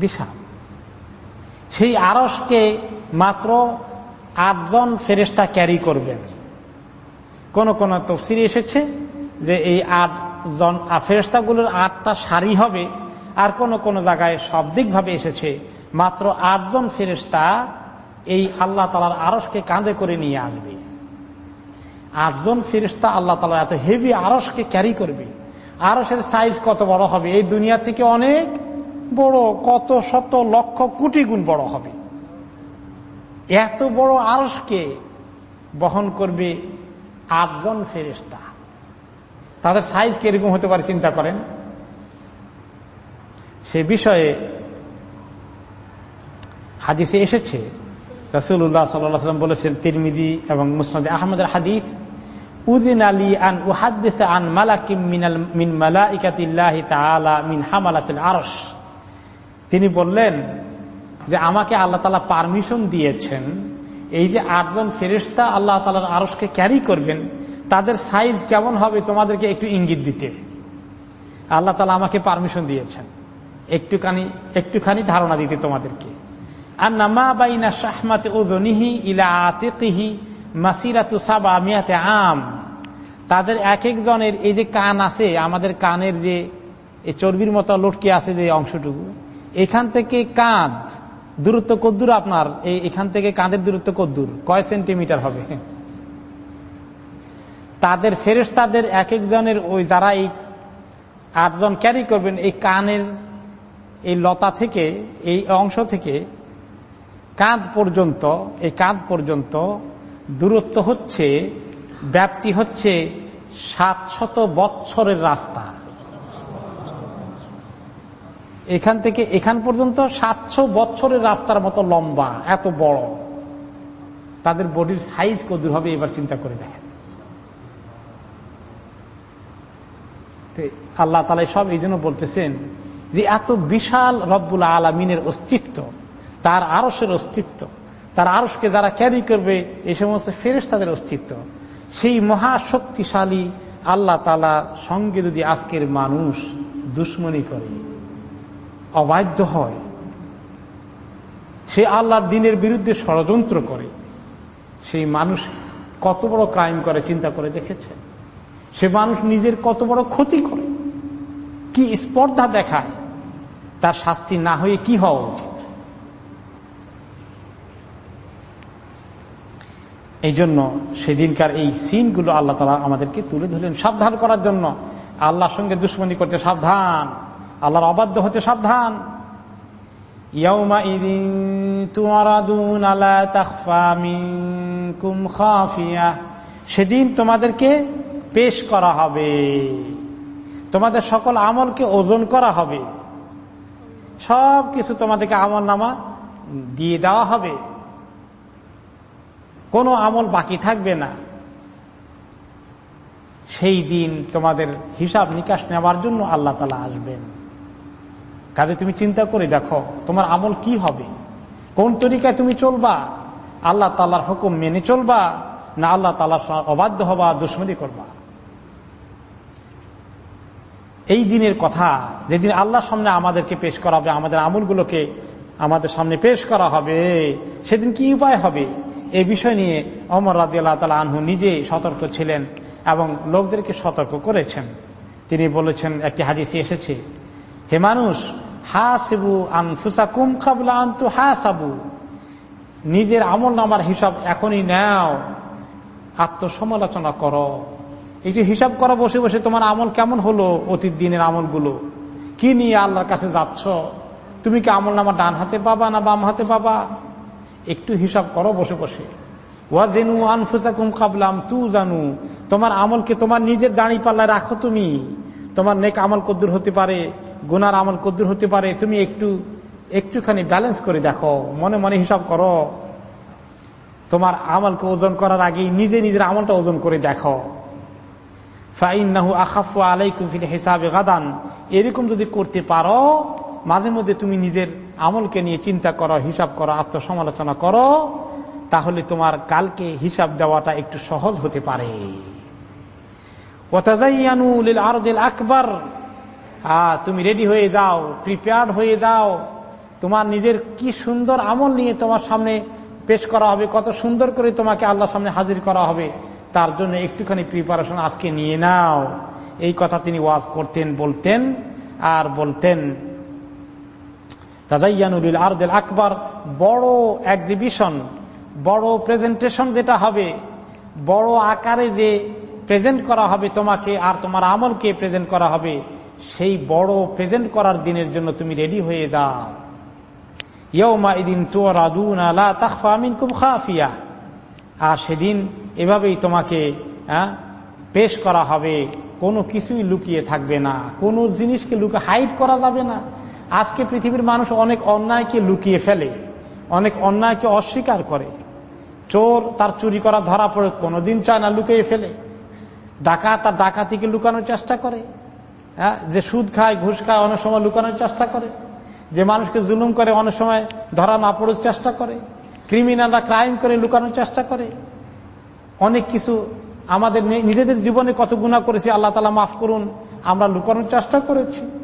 বিশাল। সেই আরসকে মাত্র আটজন ফেরেস্তা ক্যারি করবেন। কোন কোন তফসিরি এসেছে যে এই আটজন ফেরেস্তাগুলোর আটটা সারি হবে, আর কোন কোন জায়গায় ভাবে এসেছে মাত্র আটজন ফেরেস্তা এই আল্লাহ তালার আরসকে কাঁধে করে নিয়ে আসবে। আটজন ফেরিস্তা আল্লাহ তালার এত হেভি আরসকে ক্যারি করবে। আরসের সাইজ কত বড় হবে? এই দুনিয়া থেকে অনেক বড়, কত শত লক্ষ কোটি গুণ বড় হবে। এত বড় আরসকে বহন করবে আটজন ফেরিস্তা তাদের সাইজ কীরকম হতে পারে চিন্তা করেন? সে বিষয়ে হাদিসে এসেছে রসুল্লাহ সাল্লাম বলেছেন তিরমিদি এবং মুসনাদ আহমদের হাদিস, উদিন আলী আন উহাদ্দিস আন মালাকিম মিনাল, মিন মালাইকাতিল্লাহি তাআলা মিন হামালাতিল আরশ। তিনি বললেন যে আমাকে আল্লাহ তালা পারমিশন দিয়েছেন, এই যে আটজন ফেরিস্তা আল্লাহ তালার আরসকে ক্যারি করবেন, তাদের সাইজ কেমন হবে তোমাদেরকে একটু ইঙ্গিত দিতে। আল্লাহ তালা আমাকে পারমিশন দিয়েছেন। একটুখানি একটুখানি ধারণা দিতে তোমাদেরকে। আম। তাদের এক একজনের এই যে কান আছে, আমাদের কানের যে চর্বির মতো লটকে আছে যে অংশটুকু, এখান থেকে কাঁধ, দূরত্ব কদ্দুর আপনার, এই এখান থেকে কাঁধের দূরত্ব কদ্দুর, কয় সেন্টিমিটার হবে? তাদের ফেরেস তাদের এক একজনের ওই যারা এই আটজন ক্যারি করবেন, এই কানের এই লতা থেকে, এই অংশ থেকে কাঁধ পর্যন্ত, এই কাঁধ পর্যন্ত দূরত্ব হচ্ছে, ব্যাপ্তি হচ্ছে সাতশত বৎসরের রাস্তা। এখান থেকে এখান পর্যন্ত সাতশো বৎসরের রাস্তার মতো লম্বা, এত বড়। তাদের বডির সাইজ কদূর হবে, এবার চিন্তা করে দেখেন। আল্লাহ তালা সব এই জন্য বলতেছেন যে, এত বিশাল রব্বুল আলমিনের অস্তিত্ব তার আরসের অস্তিত্ব। তার আরসকে যারা ক্যারি করবে এই সমস্ত ফেরেস তাদের অস্তিত্ব। সেই মহাশক্তিশালী আল্লাহ তালা সঙ্গে যদি আজকের মানুষ দুশ্মনী করে, অবাধ্য হয়, সে আল্লাহর দিনের বিরুদ্ধে ষড়যন্ত্র করে, সেই মানুষ কত বড় ক্রাইম করে, চিন্তা করে দেখেছে? সে মানুষ নিজের কত বড় ক্ষতি করে? কি স্পর্ধা দেখায়? তার শাস্তি না হয়ে কি হওয়া উচিত? এই জন্য সেদিনকার এই সিনগুলো আল্লাহ তালা আমাদেরকে তুলে ধরলেন সাবধান করার জন্য। আল্লাহর সঙ্গে দুশ্মনী করতে সাবধান। আল্লাহর অবাধ্য হতে সাবধান। সেদিন তোমাদেরকে পেশ করা হবে। তোমাদের সকল আমলকে ওজন করা হবে। সব কিছু তোমাদেরকে আমল নামা দিয়ে দেওয়া হবে। কোনো আমল বাকি থাকবে না। সেই দিন তোমাদের হিসাব নিকাশ নেওয়ার জন্য আল্লাহ তালা আসবেন। কাজে তুমি চিন্তা করে দেখো, তোমার আমল কি হবে? কোন তরিকায় তুমি চলবা? আল্লাহ তালার হুকুম মেনে চলবা, না আল্লাহ তালার অবাধ্য হবা, দুশ্মনী করবা? এই দিনের কথা, যেদিন আল্লাহর সামনে আমাদেরকে পেশ করা হবে, আমাদের আমলগুলোকে আমাদের সামনে পেশ করা হবে, সেদিন কি উপায় হবে? এই বিষয় নিয়ে অমর রাজি আল্লাহ তালা আনহু নিজে সতর্ক ছিলেন এবং লোকদেরকে সতর্ক করেছেন। তিনি বলেছেন, একটি হাদিসি এসেছে, হে মানুষ, হাসিবু আনফুসাকুম কাবলা আন্তু হাসাবু নিজের আমল নামার হিসাব এখনই নাও। আত্মসমালোচনা করো। এই যে হিসাব করা বসে বসে তোমার আমল কেমন হলো অতীত দিনের আমলগুলো? কি নিয়ে আল্লাহর কাছে যাচ্ছ? তুমি কি আমল নামা ডান হাতে পাবা না বাম হাতে পাবা? একটু হিসাব করো বসে বসে। ওয়াজেনু আনফুসাকুম কাবলাম তু জানু তোমার আমলকে তোমার নিজের দাঁড়ি পাল্লায় রাখো তুমি। তোমার নেক আমল কদ্দুর হতে পারে, গুনার আমল কদ্দুর হতে পারে। তুমি একটু, একটুখানি ব্যালেন্স করে দেখো, মনে মনে হিসাব করো। তোমার আমলকে ওজন করার আগেই নিজে নিজের আমলটা ওজন করে দেখো। ফাইনাহু আখাফু আলাইকুম ফিল হিসাবে গাদান। এরকম যদি করতে পারো মাঝে মধ্যে তুমি নিজের আমলকে নিয়ে চিন্তা করো, হিসাব করো, আত্মসমালোচনা করো, তাহলে তোমার কালকে হিসাব দেওয়াটা একটু সহজ হতে পারে। আকবর। তুমি রেডি হয়ে যাও, প্রিপেয়ার্ড হয়ে যাও। তোমার নিজের কি সুন্দর আমল নিয়ে তোমার সামনে পেশ করা হবে, কত সুন্দর করে তোমাকে আল্লাহ সামনে হাজির করা হবে, তার জন্য একটুখানি প্রিপারেশন আজকে নিয়ে নাও। এই কথা তিনি ওয়াজ করতেন, বলতেন, আর বলতেন তাজাইয়ানুল আরদেল আকবর, বড় এক্সিবিশন বড় প্রেজেন্টেশন যেটা হবে, বড় আকারে যে প্রেজেন্ট করা হবে তোমাকে আর তোমার আমলকে প্রেজেন্ট করা হবে, সেই বড় প্রেজেন্ট করার দিনের জন্য তুমি রেডি হয়ে যাও। ইয়মা ইদিন তোরাদুন আলা তাকফা মিনকুম খাফিয়া। আর সেদিন এভাবেই তোমাকে পেশ করা হবে, কোনো কিছুই লুকিয়ে থাকবে না, কোনো জিনিসকে লুকে হাইড করা যাবে না। আজকে পৃথিবীর মানুষ অনেক অন্যায়কে লুকিয়ে ফেলে, অনেক অন্যায়কে অস্বীকার করে। চোর তার চুরি করা ধরা পড়ে কোনোদিন চায় না লুকিয়ে ফেলে। ডাকা তার ডাকাতিকে লুকানোর চেষ্টা করে। হ্যাঁ যে সুদ খায়, ঘুষ খায়, অনেক সময় লুকানোর চেষ্টা করে। যে মানুষকে জুলুম করে, অনেক সময় ধরা না পড়ুক চেষ্টা করে। ক্রিমিনালরা ক্রাইম করে, লুকানোর চেষ্টা করে। অনেক কিছু আমাদের নিজেদের জীবনে কত গুণা করেছি, আল্লাহ তালা মাফ করুন, আমরা লুকানোর চেষ্টা করেছি।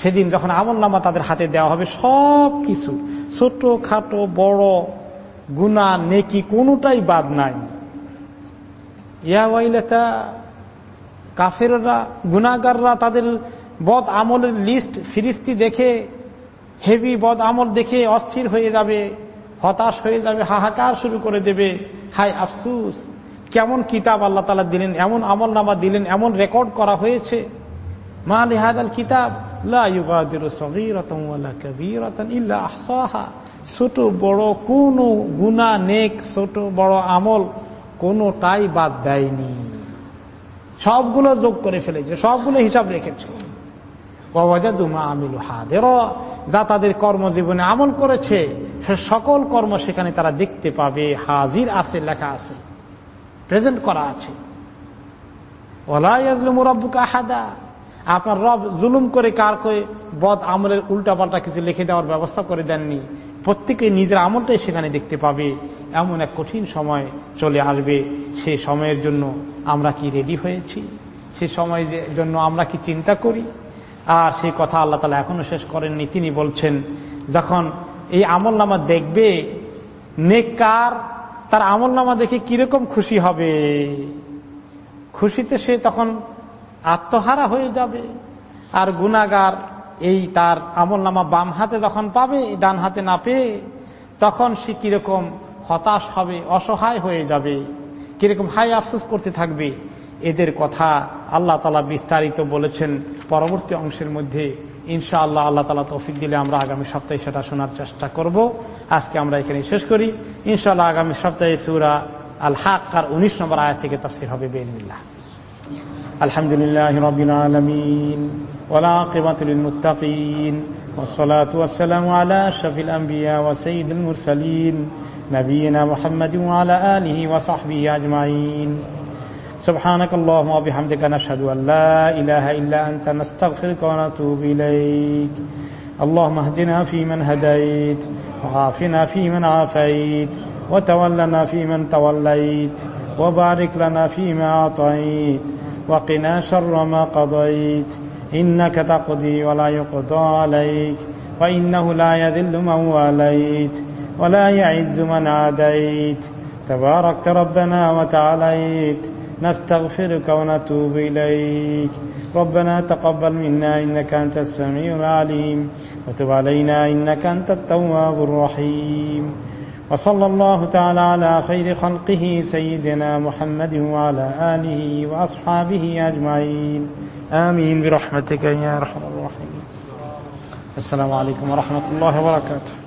সেদিন যখন আমল নামা তাদের হাতে দেওয়া হবে, সব কিছু, ছোট খাটো, বড় গুনা নেকি, কোনোটাই বাদ নাই। ইয়া ওয়াইলেতা, কাফেররা গুনাগাররা তাদের বদ আমলের লিস্ট ফিরিস্তি দেখে হেভি বদ আমল দেখে অস্থির হয়ে যাবে, হতাশ হয়ে যাবে, হাহাকার শুরু করে দেবে। হাই আফসুস, কেমন কিতাব আল্লাহ তালা দিলেন, এমন আমল নামা দিলেন, এমন রেকর্ড করা হয়েছে। মা লিহাদ আল কিতাব ছোট বড় কোন গুনা নেক, ছোট বড় আমল কোনটাই বাদ দেয়নি। সবগুলো যোগ করে ফেলেছে, সবগুলো হিসাব রেখেছে। যা তাদের কর্মজীবনে আমল করেছে, সে সকল কর্ম সেখানে তারা দেখতে পাবে। হাজির আছে, লেখা আছে, প্রেজেন্ট করা আছে। আপনার রব জুলুম করে কার করে বদ আমলের উল্টা পাল্টা কিছু লিখে দেওয়ার ব্যবস্থা করে দেননি। প্রত্যেকে নিজের আমলটাই সেখানে দেখতে পাবে। এমন এক কঠিন সময় চলে আসবে। সে সময়ের জন্য আমরা কি রেডি হয়েছি? সে সময়ের জন্য আমরা কি চিন্তা করি? আর সেই কথা আল্লাহ তালা এখনও শেষ করেননি। তিনি বলছেন, যখন এই আমল নামা দেখবে নেককার তার আমল নামা দেখে কীরকম খুশি হবে? খুশিতে সে তখন আত্মহারা হয়ে যাবে। আর গুনাগার এই তার আমল নামা বাম হাতে যখন পাবে, ডান হাতে না পেয়ে, তখন সে কীরকম হতাশ হবে, অসহায় হয়ে যাবে। কীরকম হাই আফসোস করতে থাকবে। এদের কথা আল্লাহ তালা বিস্তারিত বলেছেন পরবর্তী অংশের মধ্যে। ইনশা আল্লাহ আল্লাহ তালা তৌফিক দিলে আমরা আগামী সপ্তাহে সেটা শোনার চেষ্টা করব। আজকে আমরা এখানে শেষ করি। ইনশাআল্লাহ আগামী সপ্তাহে সুরা আল হাক আর উনিশ নম্বর আয়াত থেকে তফসির হবে বেনমিল্লাহ الحمد لله رب العالمين والعاقبة للمتقين والصلاة والسلام على أشرف الأنبياء وسيد المرسلين نبينا محمد وعلى آله وصحبه أجمعين. سبحانك اللهم وبحمدك نشهد أن لا إله إلا أنت نستغفرك ونتوب إليك. اللهم اهدنا فيمن هديت وعافنا فيمن عافيت وتولنا فيمن توليت وبارك لنا فيما أعطيت. وقنا شر ما قضيت. إنك تقضي ولا يقضى عليك. وإنه لا يذل من واليت. ولا يعز من عاديت. تباركت ربنا وتعاليت. نستغفرك ونتوب إليك. ربنا تقبل منا إنك أنت السميع العليم. وتب علينا إنك أنت التواب الرحيم. وصلى الله تعالى على خير خلقه سيدنا محمد وعلى آله وأصحابه أجمعين. آمين برحمتك يا أرحم الراحمين. السلام عليكم ورحمة الله وبركاته.